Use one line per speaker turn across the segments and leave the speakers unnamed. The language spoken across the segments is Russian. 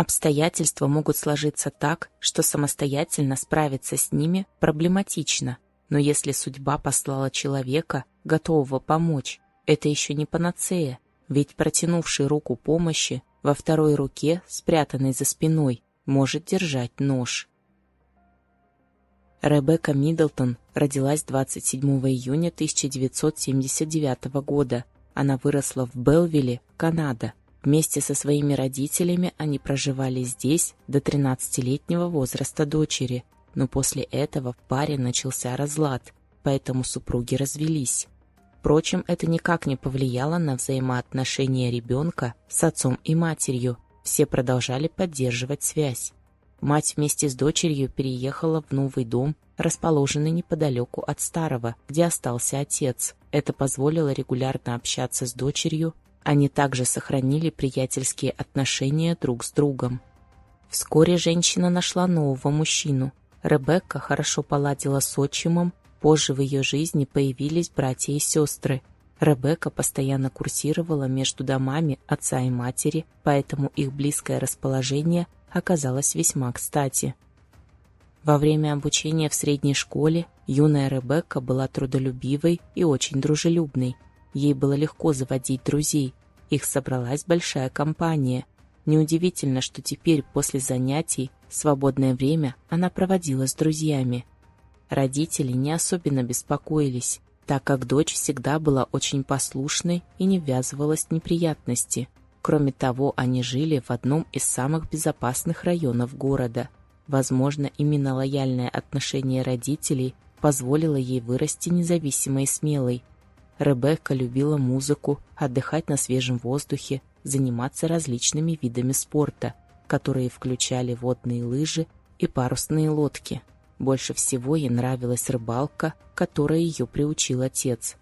Обстоятельства могут сложиться так, что самостоятельно справиться с ними проблематично. Но если судьба послала человека, готового помочь, это еще не панацея, ведь протянувший руку помощи во второй руке, спрятанной за спиной, может держать нож. Ребекка Миддлтон родилась 27 июня 1979 года. Она выросла в Белвилле, Канада. Вместе со своими родителями они проживали здесь до 13-летнего возраста дочери, но после этого в паре начался разлад, поэтому супруги развелись. Впрочем, это никак не повлияло на взаимоотношения ребенка с отцом и матерью. Все продолжали поддерживать связь. Мать вместе с дочерью переехала в новый дом, расположенный неподалеку от старого, где остался отец. Это позволило регулярно общаться с дочерью. Они также сохранили приятельские отношения друг с другом. Вскоре женщина нашла нового мужчину. Ребекка хорошо поладила с отчимом Позже в ее жизни появились братья и сестры. Ребекка постоянно курсировала между домами отца и матери, поэтому их близкое расположение оказалось весьма кстати. Во время обучения в средней школе юная Ребекка была трудолюбивой и очень дружелюбной. Ей было легко заводить друзей. Их собралась большая компания. Неудивительно, что теперь после занятий свободное время она проводила с друзьями. Родители не особенно беспокоились, так как дочь всегда была очень послушной и не ввязывалась в неприятности. Кроме того, они жили в одном из самых безопасных районов города. Возможно, именно лояльное отношение родителей позволило ей вырасти независимой и смелой. Ребекка любила музыку, отдыхать на свежем воздухе, заниматься различными видами спорта, которые включали водные лыжи и парусные лодки. Больше всего ей нравилась рыбалка, которой ее приучил отец.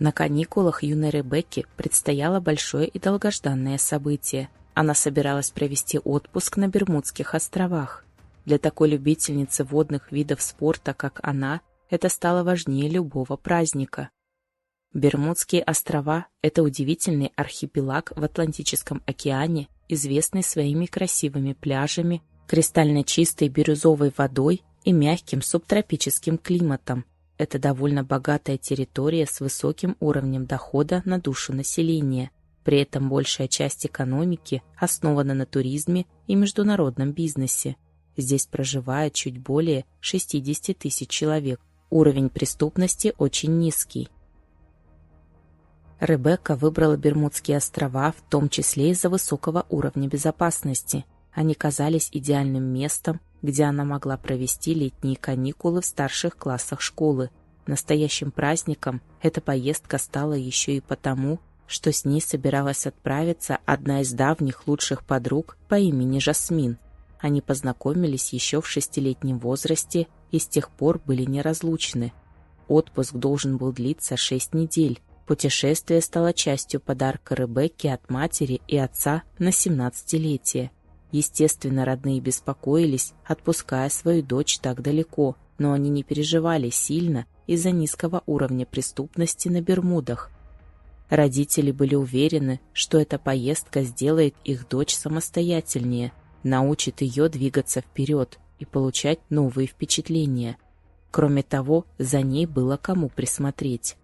На каникулах юной Ребекке предстояло большое и долгожданное событие. Она собиралась провести отпуск на Бермудских островах. Для такой любительницы водных видов спорта, как она, это стало важнее любого праздника. Бермудские острова – это удивительный архипелаг в Атлантическом океане, известный своими красивыми пляжами, кристально чистой бирюзовой водой и мягким субтропическим климатом. Это довольно богатая территория с высоким уровнем дохода на душу населения. При этом большая часть экономики основана на туризме и международном бизнесе. Здесь проживает чуть более 60 тысяч человек. Уровень преступности очень низкий. Ребекка выбрала Бермудские острова, в том числе из-за высокого уровня безопасности. Они казались идеальным местом, где она могла провести летние каникулы в старших классах школы. Настоящим праздником эта поездка стала еще и потому, что с ней собиралась отправиться одна из давних лучших подруг по имени Жасмин. Они познакомились еще в шестилетнем возрасте и с тех пор были неразлучны. Отпуск должен был длиться шесть недель. Путешествие стало частью подарка Ребекке от матери и отца на семнадцатилетие. Естественно, родные беспокоились, отпуская свою дочь так далеко, но они не переживали сильно из-за низкого уровня преступности на Бермудах. Родители были уверены, что эта поездка сделает их дочь самостоятельнее, научит ее двигаться вперед и получать новые впечатления. Кроме того, за ней было кому присмотреть.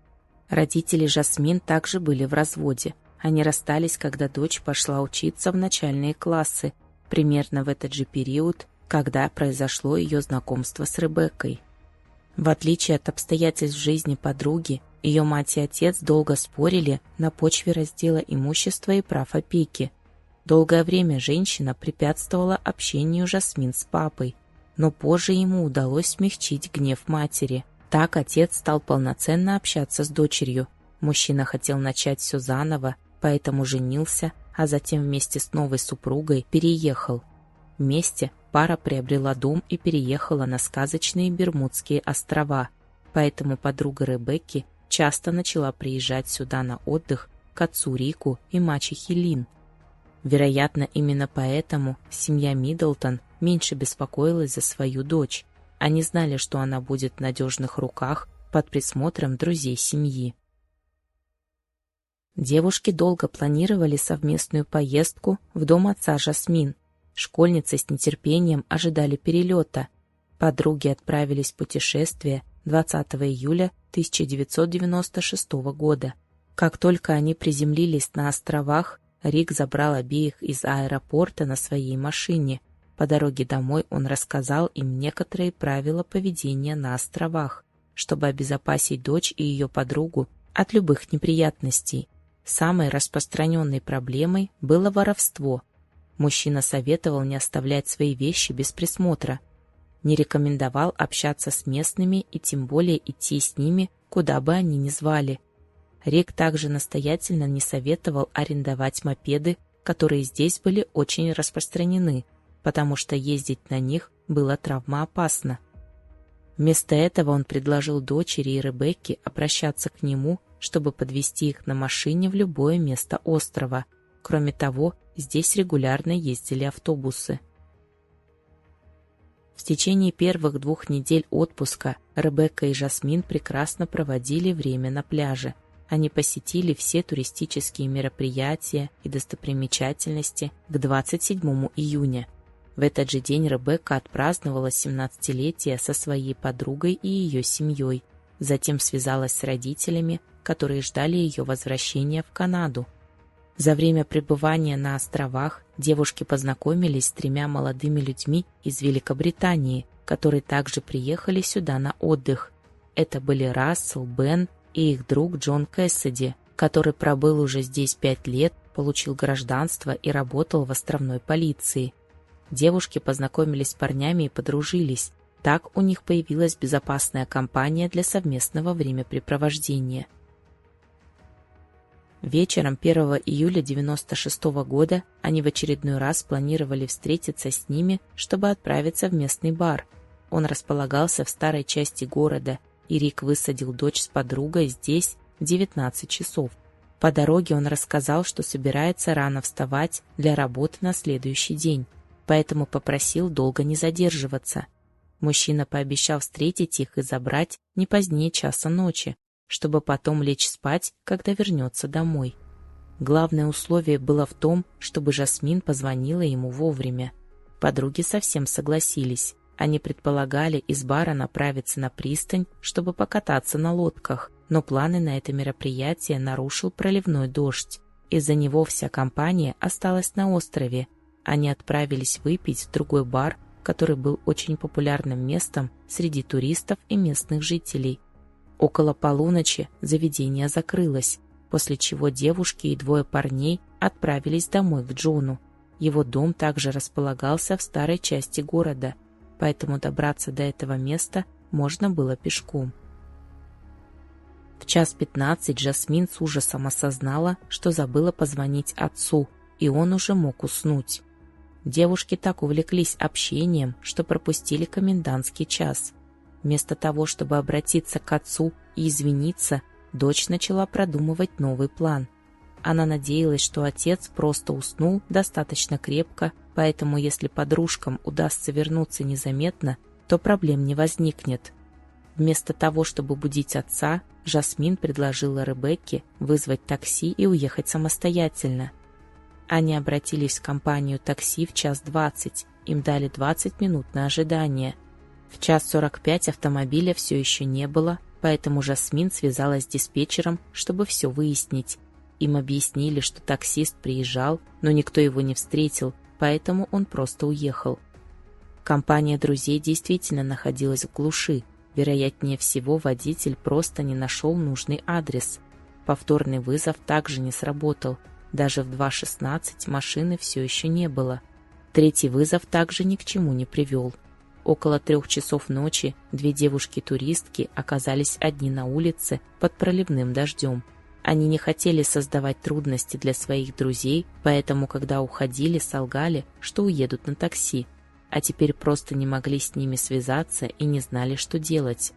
Родители Жасмин также были в разводе. Они расстались, когда дочь пошла учиться в начальные классы примерно в этот же период, когда произошло ее знакомство с Ребеккой. В отличие от обстоятельств жизни подруги, ее мать и отец долго спорили на почве раздела имущества и прав опеки. Долгое время женщина препятствовала общению Жасмин с папой, но позже ему удалось смягчить гнев матери. Так отец стал полноценно общаться с дочерью. Мужчина хотел начать все заново, поэтому женился, а затем вместе с новой супругой переехал. Вместе пара приобрела дом и переехала на сказочные Бермудские острова, поэтому подруга Ребекки часто начала приезжать сюда на отдых к отцу Рику и мачехе Лин. Вероятно, именно поэтому семья Миддлтон меньше беспокоилась за свою дочь. Они знали, что она будет в надежных руках под присмотром друзей семьи. Девушки долго планировали совместную поездку в дом отца Жасмин. Школьницы с нетерпением ожидали перелета. Подруги отправились в путешествие 20 июля 1996 года. Как только они приземлились на островах, Рик забрал обеих из аэропорта на своей машине. По дороге домой он рассказал им некоторые правила поведения на островах, чтобы обезопасить дочь и ее подругу от любых неприятностей. Самой распространенной проблемой было воровство. Мужчина советовал не оставлять свои вещи без присмотра, не рекомендовал общаться с местными и тем более идти с ними, куда бы они ни звали. Рик также настоятельно не советовал арендовать мопеды, которые здесь были очень распространены, потому что ездить на них было травмоопасно. Вместо этого он предложил дочери и Ребекке обращаться к нему чтобы подвести их на машине в любое место острова. Кроме того, здесь регулярно ездили автобусы. В течение первых двух недель отпуска Ребекка и Жасмин прекрасно проводили время на пляже. Они посетили все туристические мероприятия и достопримечательности к 27 июня. В этот же день Ребекка отпраздновала 17-летие со своей подругой и ее семьей. Затем связалась с родителями, которые ждали ее возвращения в Канаду. За время пребывания на островах девушки познакомились с тремя молодыми людьми из Великобритании, которые также приехали сюда на отдых. Это были Рассел, Бен и их друг Джон Кэссиди, который пробыл уже здесь пять лет, получил гражданство и работал в островной полиции. Девушки познакомились с парнями и подружились. Так у них появилась безопасная компания для совместного времяпрепровождения – Вечером 1 июля 96 года они в очередной раз планировали встретиться с ними, чтобы отправиться в местный бар. Он располагался в старой части города, и Рик высадил дочь с подругой здесь в 19 часов. По дороге он рассказал, что собирается рано вставать для работы на следующий день, поэтому попросил долго не задерживаться. Мужчина пообещал встретить их и забрать не позднее часа ночи, чтобы потом лечь спать, когда вернется домой. Главное условие было в том, чтобы Жасмин позвонила ему вовремя. Подруги совсем согласились. Они предполагали из бара направиться на пристань, чтобы покататься на лодках, но планы на это мероприятие нарушил проливной дождь. Из-за него вся компания осталась на острове. Они отправились выпить в другой бар, который был очень популярным местом среди туристов и местных жителей – Около полуночи заведение закрылось, после чего девушки и двое парней отправились домой к Джону. Его дом также располагался в старой части города, поэтому добраться до этого места можно было пешком. В час пятнадцать Жасмин с ужасом осознала, что забыла позвонить отцу, и он уже мог уснуть. Девушки так увлеклись общением, что пропустили комендантский час. Вместо того, чтобы обратиться к отцу и извиниться, дочь начала продумывать новый план. Она надеялась, что отец просто уснул достаточно крепко, поэтому если подружкам удастся вернуться незаметно, то проблем не возникнет. Вместо того, чтобы будить отца, Жасмин предложила Ребекке вызвать такси и уехать самостоятельно. Они обратились в компанию такси в час двадцать, им дали 20 минут на ожидание – в час сорок пять автомобиля все еще не было, поэтому Жасмин связалась с диспетчером, чтобы все выяснить. Им объяснили, что таксист приезжал, но никто его не встретил, поэтому он просто уехал. Компания друзей действительно находилась в глуши. Вероятнее всего, водитель просто не нашел нужный адрес. Повторный вызов также не сработал. Даже в 2.16 машины все еще не было. Третий вызов также ни к чему не привел. Около трех часов ночи две девушки-туристки оказались одни на улице под проливным дождем. Они не хотели создавать трудности для своих друзей, поэтому, когда уходили, солгали, что уедут на такси, а теперь просто не могли с ними связаться и не знали, что делать.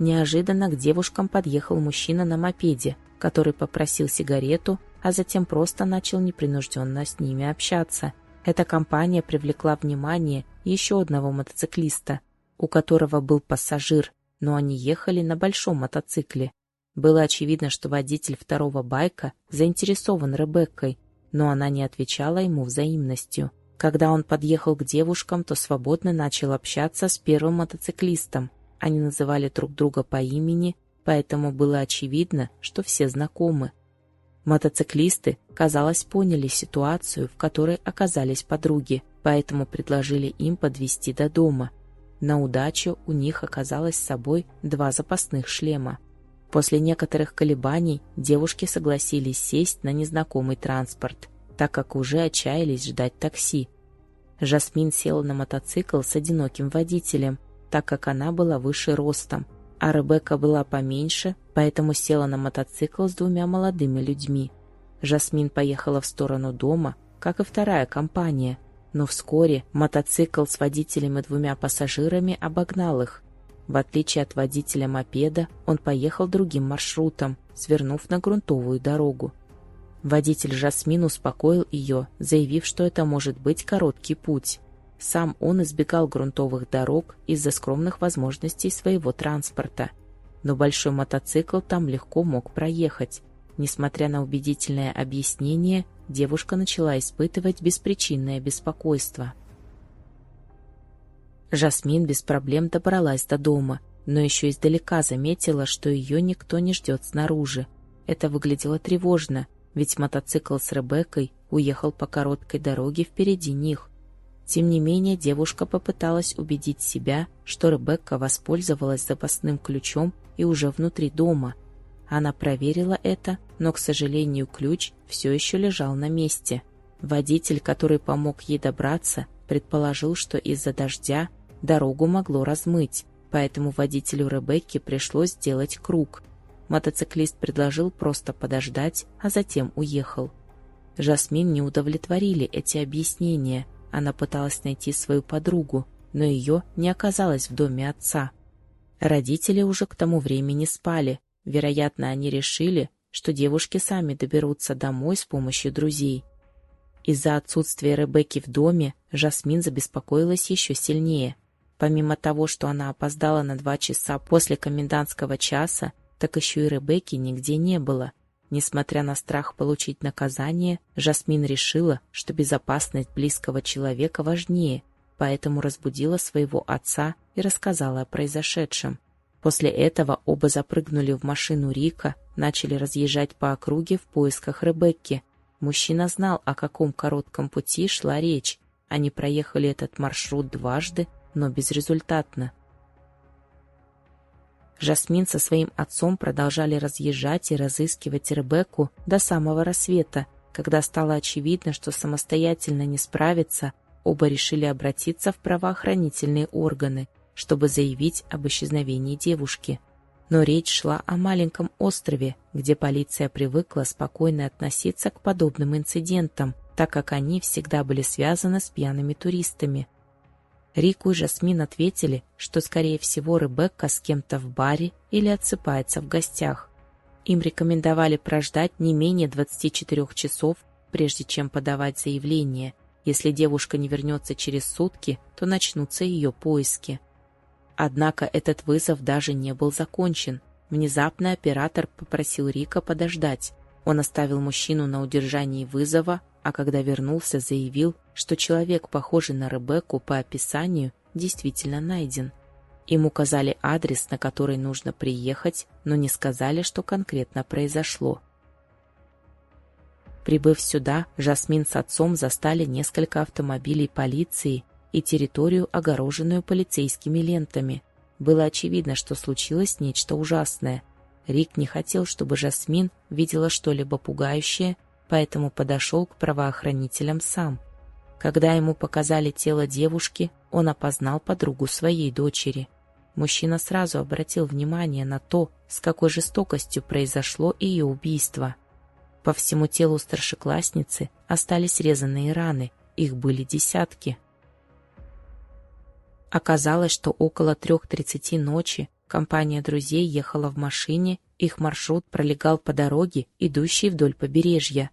Неожиданно к девушкам подъехал мужчина на мопеде, который попросил сигарету, а затем просто начал непринужденно с ними общаться – эта компания привлекла внимание еще одного мотоциклиста, у которого был пассажир, но они ехали на большом мотоцикле. Было очевидно, что водитель второго байка заинтересован Ребеккой, но она не отвечала ему взаимностью. Когда он подъехал к девушкам, то свободно начал общаться с первым мотоциклистом. Они называли друг друга по имени, поэтому было очевидно, что все знакомы. Мотоциклисты, казалось, поняли ситуацию, в которой оказались подруги, поэтому предложили им подвести до дома. На удачу у них оказалось с собой два запасных шлема. После некоторых колебаний девушки согласились сесть на незнакомый транспорт, так как уже отчаялись ждать такси. Жасмин села на мотоцикл с одиноким водителем, так как она была выше ростом, а Ребекка была поменьше, поэтому села на мотоцикл с двумя молодыми людьми. Жасмин поехала в сторону дома, как и вторая компания, но вскоре мотоцикл с водителем и двумя пассажирами обогнал их. В отличие от водителя мопеда, он поехал другим маршрутом, свернув на грунтовую дорогу. Водитель Жасмин успокоил ее, заявив, что это может быть короткий путь. Сам он избегал грунтовых дорог из-за скромных возможностей своего транспорта. Но большой мотоцикл там легко мог проехать. Несмотря на убедительное объяснение, девушка начала испытывать беспричинное беспокойство. Жасмин без проблем добралась до дома, но еще издалека заметила, что ее никто не ждет снаружи. Это выглядело тревожно, ведь мотоцикл с Ребеккой уехал по короткой дороге впереди них. Тем не менее, девушка попыталась убедить себя, что Ребекка воспользовалась запасным ключом и уже внутри дома. Она проверила это, но, к сожалению, ключ все еще лежал на месте. Водитель, который помог ей добраться, предположил, что из-за дождя дорогу могло размыть, поэтому водителю Ребекки пришлось сделать круг. Мотоциклист предложил просто подождать, а затем уехал. Жасмин не удовлетворили эти объяснения – она пыталась найти свою подругу, но ее не оказалось в доме отца. Родители уже к тому времени спали. Вероятно, они решили, что девушки сами доберутся домой с помощью друзей. Из-за отсутствия Ребекки в доме Жасмин забеспокоилась еще сильнее. Помимо того, что она опоздала на два часа после комендантского часа, так еще и Ребекки нигде не было. Несмотря на страх получить наказание, Жасмин решила, что безопасность близкого человека важнее, поэтому разбудила своего отца и рассказала о произошедшем. После этого оба запрыгнули в машину Рика, начали разъезжать по округе в поисках Ребекки. Мужчина знал, о каком коротком пути шла речь. Они проехали этот маршрут дважды, но безрезультатно. Жасмин со своим отцом продолжали разъезжать и разыскивать Ребекку до самого рассвета. Когда стало очевидно, что самостоятельно не справиться, оба решили обратиться в правоохранительные органы, чтобы заявить об исчезновении девушки. Но речь шла о маленьком острове, где полиция привыкла спокойно относиться к подобным инцидентам, так как они всегда были связаны с пьяными туристами – Рику и Жасмин ответили, что, скорее всего, Ребекка с кем-то в баре или отсыпается в гостях. Им рекомендовали прождать не менее 24 часов, прежде чем подавать заявление. Если девушка не вернется через сутки, то начнутся ее поиски. Однако этот вызов даже не был закончен. Внезапно оператор попросил Рика подождать. Он оставил мужчину на удержании вызова, а когда вернулся, заявил, что человек, похожий на Ребекку по описанию, действительно найден. Им указали адрес, на который нужно приехать, но не сказали, что конкретно произошло. Прибыв сюда, Жасмин с отцом застали несколько автомобилей полиции и территорию, огороженную полицейскими лентами. Было очевидно, что случилось нечто ужасное. Рик не хотел, чтобы Жасмин видела что-либо пугающее поэтому подошел к правоохранителям сам. Когда ему показали тело девушки, он опознал подругу своей дочери. Мужчина сразу обратил внимание на то, с какой жестокостью произошло ее убийство. По всему телу старшеклассницы остались резанные раны, их были десятки. Оказалось, что около 3.30 ночи компания друзей ехала в машине, их маршрут пролегал по дороге, идущей вдоль побережья.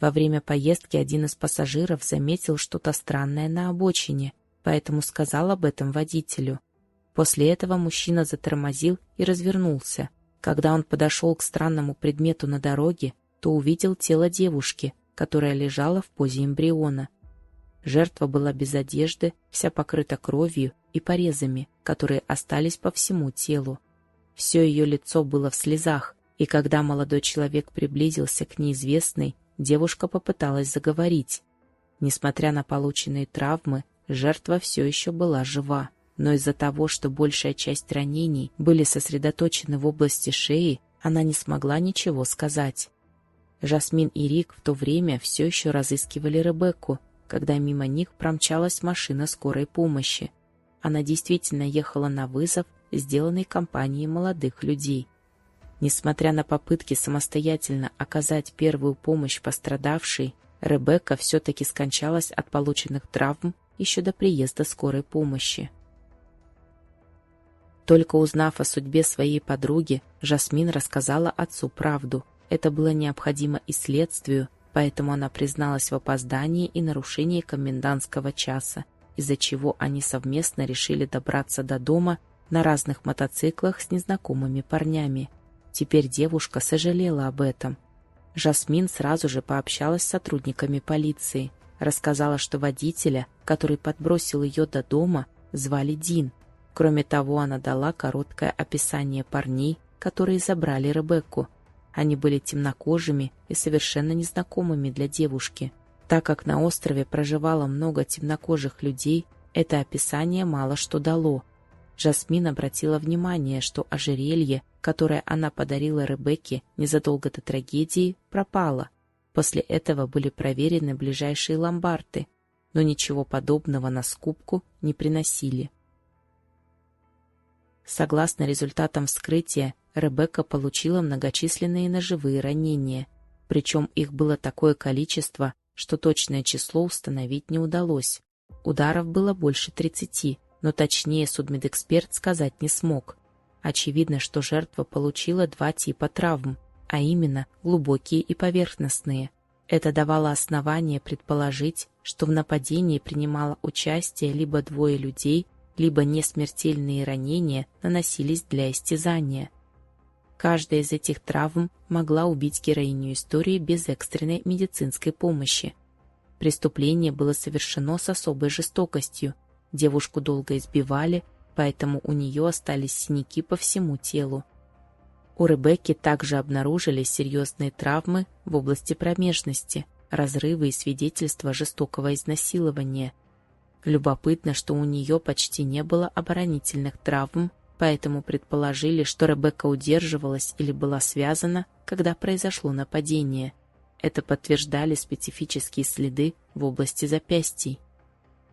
Во время поездки один из пассажиров заметил что-то странное на обочине, поэтому сказал об этом водителю. После этого мужчина затормозил и развернулся. Когда он подошел к странному предмету на дороге, то увидел тело девушки, которая лежала в позе эмбриона. Жертва была без одежды, вся покрыта кровью и порезами, которые остались по всему телу. Все ее лицо было в слезах, и когда молодой человек приблизился к неизвестной, девушка попыталась заговорить. Несмотря на полученные травмы, жертва все еще была жива но из-за того, что большая часть ранений были сосредоточены в области шеи, она не смогла ничего сказать. Жасмин и Рик в то время все еще разыскивали Ребекку, когда мимо них промчалась машина скорой помощи. Она действительно ехала на вызов, сделанный компанией молодых людей. Несмотря на попытки самостоятельно оказать первую помощь пострадавшей, Ребекка все-таки скончалась от полученных травм еще до приезда скорой помощи. Только узнав о судьбе своей подруги, Жасмин рассказала отцу правду. Это было необходимо и следствию, поэтому она призналась в опоздании и нарушении комендантского часа, из-за чего они совместно решили добраться до дома на разных мотоциклах с незнакомыми парнями. Теперь девушка сожалела об этом. Жасмин сразу же пообщалась с сотрудниками полиции, рассказала, что водителя, который подбросил ее до дома, звали Дин, Кроме того, она дала короткое описание парней, которые забрали Ребекку. Они были темнокожими и совершенно незнакомыми для девушки. Так как на острове проживало много темнокожих людей, это описание мало что дало. Жасмин обратила внимание, что ожерелье, которое она подарила Ребекке незадолго до трагедии, пропало. После этого были проверены ближайшие ломбарды, но ничего подобного на скупку не приносили. Согласно результатам вскрытия, Ребекка получила многочисленные ножевые ранения, причем их было такое количество, что точное число установить не удалось. Ударов было больше 30, но точнее судмедэксперт сказать не смог. Очевидно, что жертва получила два типа травм, а именно глубокие и поверхностные. Это давало основание предположить, что в нападении принимало участие либо двое людей, либо несмертельные ранения наносились для истязания. Каждая из этих травм могла убить героиню истории без экстренной медицинской помощи. Преступление было совершено с особой жестокостью. Девушку долго избивали, поэтому у нее остались синяки по всему телу. У Ребекки также обнаружились серьезные травмы в области промежности, разрывы и свидетельства жестокого изнасилования – Любопытно, что у нее почти не было оборонительных травм, поэтому предположили, что Ребекка удерживалась или была связана, когда произошло нападение. Это подтверждали специфические следы в области запястий.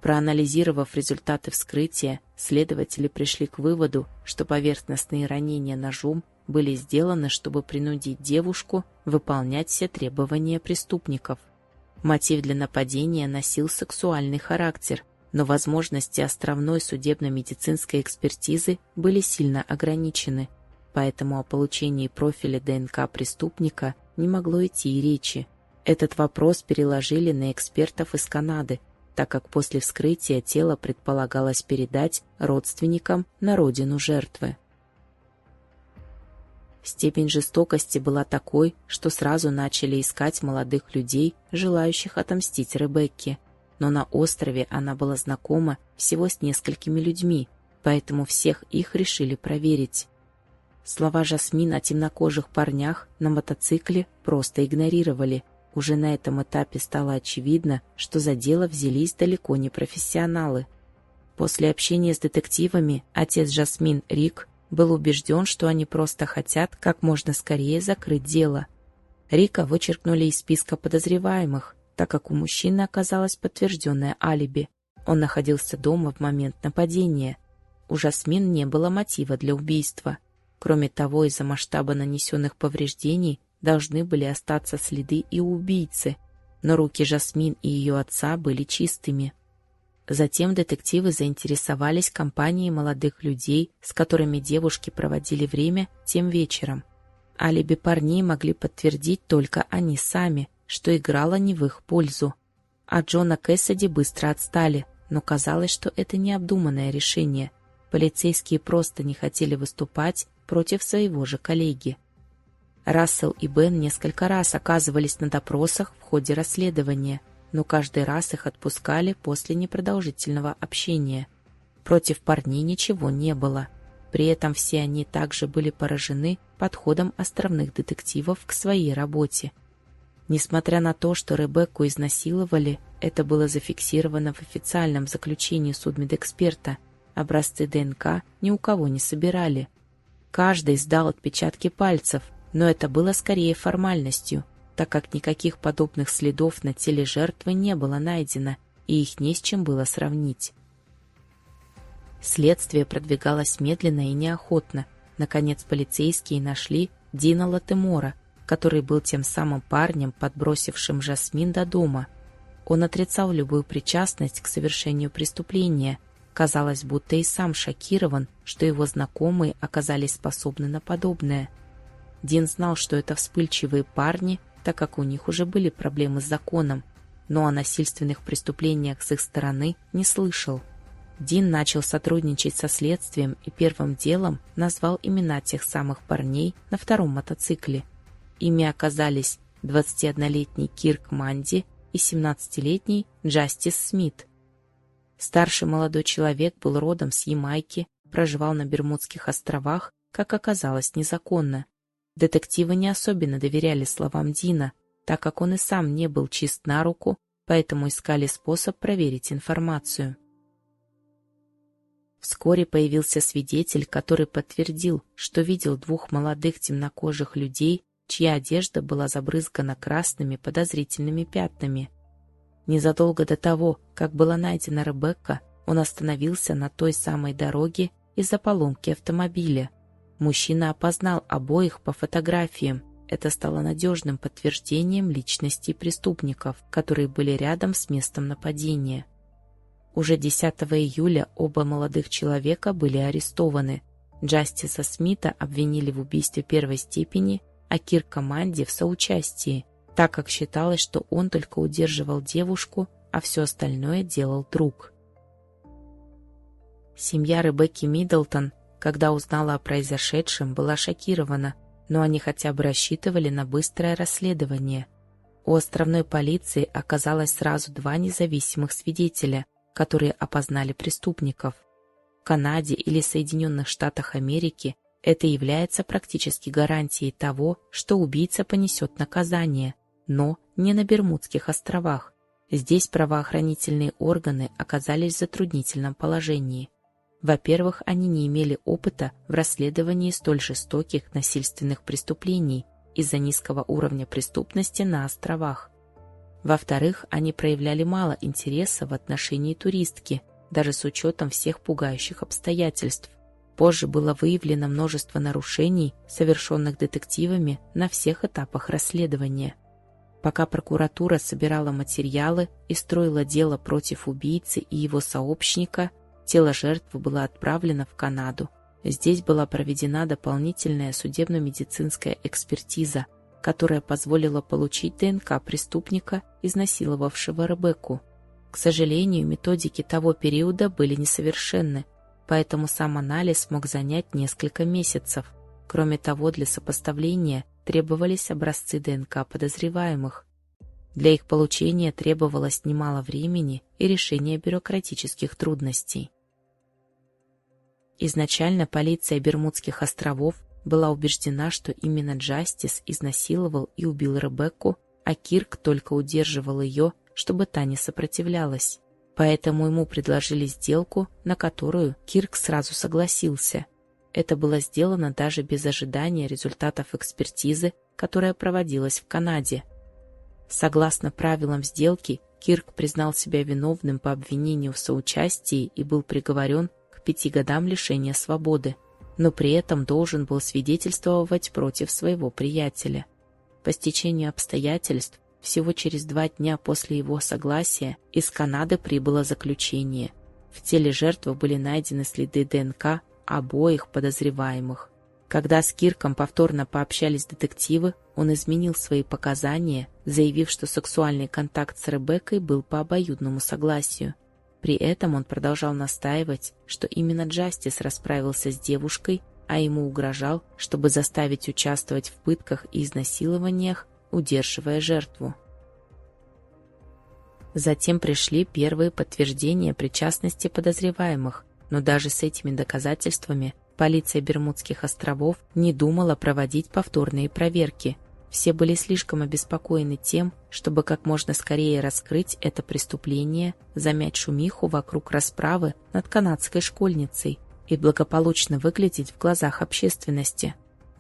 Проанализировав результаты вскрытия, следователи пришли к выводу, что поверхностные ранения ножом были сделаны, чтобы принудить девушку выполнять все требования преступников. Мотив для нападения носил сексуальный характер – но возможности островной судебно-медицинской экспертизы были сильно ограничены, поэтому о получении профиля ДНК преступника не могло идти и речи. Этот вопрос переложили на экспертов из Канады, так как после вскрытия тело предполагалось передать родственникам на родину жертвы. Степень жестокости была такой, что сразу начали искать молодых людей, желающих отомстить Ребекке – но на острове она была знакома всего с несколькими людьми, поэтому всех их решили проверить. Слова Жасмин о темнокожих парнях на мотоцикле просто игнорировали. Уже на этом этапе стало очевидно, что за дело взялись далеко не профессионалы. После общения с детективами отец Жасмин Рик был убежден, что они просто хотят как можно скорее закрыть дело. Рика вычеркнули из списка подозреваемых, так как у мужчины оказалось подтвержденное алиби. Он находился дома в момент нападения. У Жасмин не было мотива для убийства. Кроме того, из-за масштаба нанесенных повреждений должны были остаться следы и убийцы, но руки Жасмин и ее отца были чистыми. Затем детективы заинтересовались компанией молодых людей, с которыми девушки проводили время тем вечером. Алиби парней могли подтвердить только они сами – что играло не в их пользу. А Джона Кэссиди быстро отстали, но казалось, что это необдуманное решение. Полицейские просто не хотели выступать против своего же коллеги. Рассел и Бен несколько раз оказывались на допросах в ходе расследования, но каждый раз их отпускали после непродолжительного общения. Против парней ничего не было. При этом все они также были поражены подходом островных детективов к своей работе. Несмотря на то, что Ребекку изнасиловали, это было зафиксировано в официальном заключении судмедэксперта. Образцы ДНК ни у кого не собирали. Каждый сдал отпечатки пальцев, но это было скорее формальностью, так как никаких подобных следов на теле жертвы не было найдено, и их не с чем было сравнить. Следствие продвигалось медленно и неохотно. Наконец полицейские нашли Дина Латемора, который был тем самым парнем, подбросившим Жасмин до дома. Он отрицал любую причастность к совершению преступления. Казалось, будто и сам шокирован, что его знакомые оказались способны на подобное. Дин знал, что это вспыльчивые парни, так как у них уже были проблемы с законом, но о насильственных преступлениях с их стороны не слышал. Дин начал сотрудничать со следствием и первым делом назвал имена тех самых парней на втором мотоцикле. Ими оказались 21-летний Кирк Манди и 17-летний Джастис Смит. Старший молодой человек был родом с Ямайки, проживал на Бермудских островах, как оказалось, незаконно. Детективы не особенно доверяли словам Дина, так как он и сам не был чист на руку, поэтому искали способ проверить информацию. Вскоре появился свидетель, который подтвердил, что видел двух молодых темнокожих людей, чья одежда была забрызгана красными подозрительными пятнами. Незадолго до того, как была найдена Ребекка, он остановился на той самой дороге из-за поломки автомобиля. Мужчина опознал обоих по фотографиям. Это стало надежным подтверждением личности преступников, которые были рядом с местом нападения. Уже 10 июля оба молодых человека были арестованы. Джастиса Смита обвинили в убийстве первой степени, а Кирка Манди в соучастии, так как считалось, что он только удерживал девушку, а все остальное делал друг. Семья Ребекки Миддлтон, когда узнала о произошедшем, была шокирована, но они хотя бы рассчитывали на быстрое расследование. У островной полиции оказалось сразу два независимых свидетеля – которые опознали преступников. В Канаде или Соединенных Штатах Америки это является практически гарантией того, что убийца понесет наказание, но не на Бермудских островах. Здесь правоохранительные органы оказались в затруднительном положении. Во-первых, они не имели опыта в расследовании столь жестоких насильственных преступлений из-за низкого уровня преступности на островах. Во-вторых, они проявляли мало интереса в отношении туристки, даже с учетом всех пугающих обстоятельств. Позже было выявлено множество нарушений, совершенных детективами на всех этапах расследования. Пока прокуратура собирала материалы и строила дело против убийцы и его сообщника, тело жертвы было отправлено в Канаду. Здесь была проведена дополнительная судебно-медицинская экспертиза – которая позволила получить ДНК преступника, изнасиловавшего Ребекку. К сожалению, методики того периода были несовершенны, поэтому сам анализ мог занять несколько месяцев. Кроме того, для сопоставления требовались образцы ДНК подозреваемых. Для их получения требовалось немало времени и решения бюрократических трудностей. Изначально полиция Бермудских островов была убеждена, что именно Джастис изнасиловал и убил Ребекку, а Кирк только удерживал ее, чтобы та не сопротивлялась. Поэтому ему предложили сделку, на которую Кирк сразу согласился. Это было сделано даже без ожидания результатов экспертизы, которая проводилась в Канаде. Согласно правилам сделки, Кирк признал себя виновным по обвинению в соучастии и был приговорен к пяти годам лишения свободы но при этом должен был свидетельствовать против своего приятеля. По стечению обстоятельств, всего через два дня после его согласия из Канады прибыло заключение. В теле жертвы были найдены следы ДНК обоих подозреваемых. Когда с Кирком повторно пообщались детективы, он изменил свои показания, заявив, что сексуальный контакт с Ребеккой был по обоюдному согласию – при этом он продолжал настаивать, что именно Джастис расправился с девушкой, а ему угрожал, чтобы заставить участвовать в пытках и изнасилованиях, удерживая жертву. Затем пришли первые подтверждения причастности подозреваемых, но даже с этими доказательствами полиция Бермудских островов не думала проводить повторные проверки. Все были слишком обеспокоены тем, чтобы как можно скорее раскрыть это преступление, замять шумиху вокруг расправы над канадской школьницей и благополучно выглядеть в глазах общественности.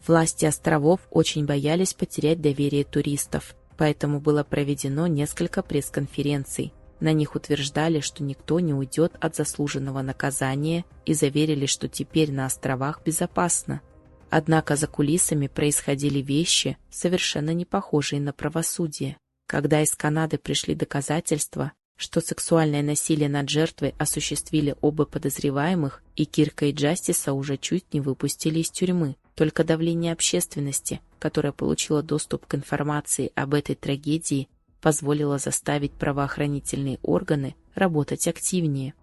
Власти островов очень боялись потерять доверие туристов, поэтому было проведено несколько пресс-конференций. На них утверждали, что никто не уйдет от заслуженного наказания и заверили, что теперь на островах безопасно. Однако за кулисами происходили вещи, совершенно не похожие на правосудие. Когда из Канады пришли доказательства, что сексуальное насилие над жертвой осуществили оба подозреваемых, и Кирка и Джастиса уже чуть не выпустили из тюрьмы. Только давление общественности, которая получила доступ к информации об этой трагедии, позволило заставить правоохранительные органы работать активнее.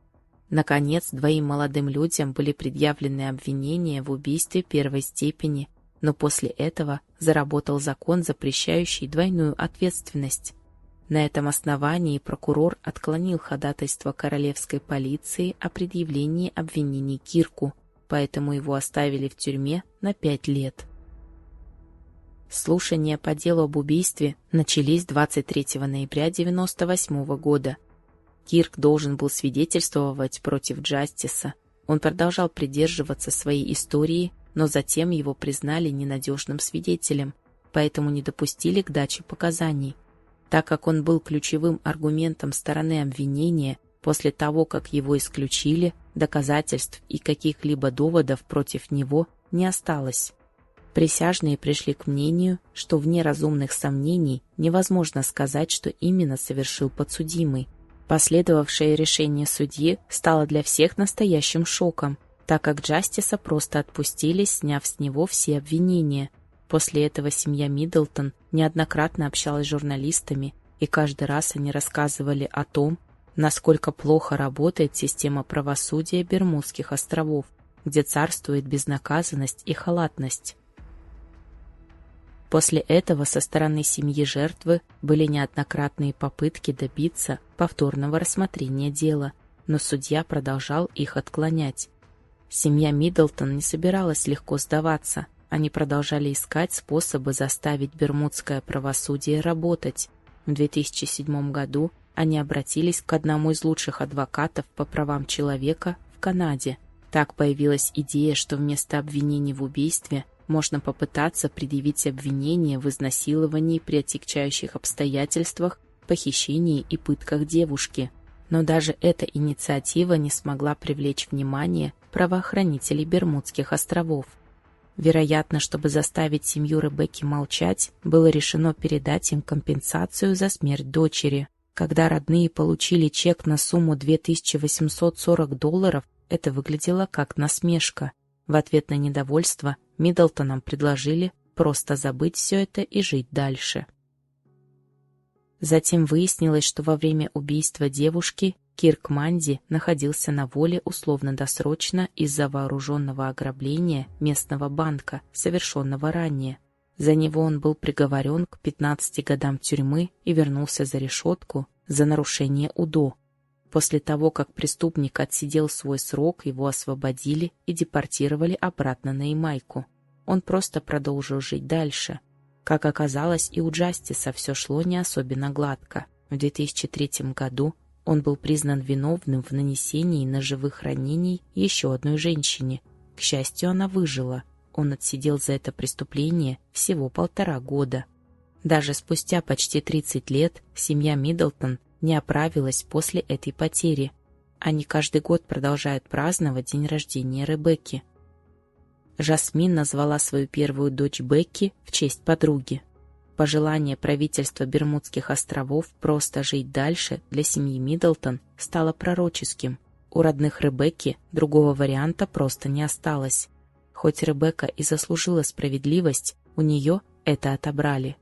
Наконец, двоим молодым людям были предъявлены обвинения в убийстве первой степени, но после этого заработал закон, запрещающий двойную ответственность. На этом основании прокурор отклонил ходатайство королевской полиции о предъявлении обвинений Кирку, поэтому его оставили в тюрьме на пять лет. Слушания по делу об убийстве начались 23 ноября 1998 года. Кирк должен был свидетельствовать против Джастиса. Он продолжал придерживаться своей истории, но затем его признали ненадежным свидетелем, поэтому не допустили к даче показаний. Так как он был ключевым аргументом стороны обвинения, после того, как его исключили, доказательств и каких-либо доводов против него не осталось. Присяжные пришли к мнению, что вне разумных сомнений невозможно сказать, что именно совершил подсудимый. Последовавшее решение судьи стало для всех настоящим шоком, так как Джастиса просто отпустили, сняв с него все обвинения – После этого семья Миддлтон неоднократно общалась с журналистами, и каждый раз они рассказывали о том, насколько плохо работает система правосудия Бермудских островов, где царствует безнаказанность и халатность. После этого со стороны семьи жертвы были неоднократные попытки добиться повторного рассмотрения дела, но судья продолжал их отклонять. Семья Миддлтон не собиралась легко сдаваться, они продолжали искать способы заставить бермудское правосудие работать. В 2007 году они обратились к одному из лучших адвокатов по правам человека в Канаде. Так появилась идея, что вместо обвинений в убийстве можно попытаться предъявить обвинение в изнасиловании при отягчающих обстоятельствах, похищении и пытках девушки. Но даже эта инициатива не смогла привлечь внимание правоохранителей Бермудских островов. Вероятно, чтобы заставить семью Ребекки молчать, было решено передать им компенсацию за смерть дочери. Когда родные получили чек на сумму 2840 долларов, это выглядело как насмешка. В ответ на недовольство Миддлтонам предложили просто забыть все это и жить дальше. Затем выяснилось, что во время убийства девушки Кирк Манди находился на воле условно-досрочно из-за вооруженного ограбления местного банка, совершенного ранее. За него он был приговорен к 15 годам тюрьмы и вернулся за решетку за нарушение УДО. После того, как преступник отсидел свой срок, его освободили и депортировали обратно на Ямайку. Он просто продолжил жить дальше. Как оказалось, и у Джастиса все шло не особенно гладко. В 2003 году он был признан виновным в нанесении ножевых ранений еще одной женщине. К счастью, она выжила. Он отсидел за это преступление всего полтора года. Даже спустя почти 30 лет семья Миддлтон не оправилась после этой потери. Они каждый год продолжают праздновать день рождения Ребекки. Жасмин назвала свою первую дочь Бекки в честь подруги. Пожелание правительства Бермудских островов просто жить дальше для семьи Миддлтон стало пророческим. У родных Ребекки другого варианта просто не осталось. Хоть Ребекка и заслужила справедливость, у нее это отобрали.